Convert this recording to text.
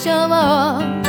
show off.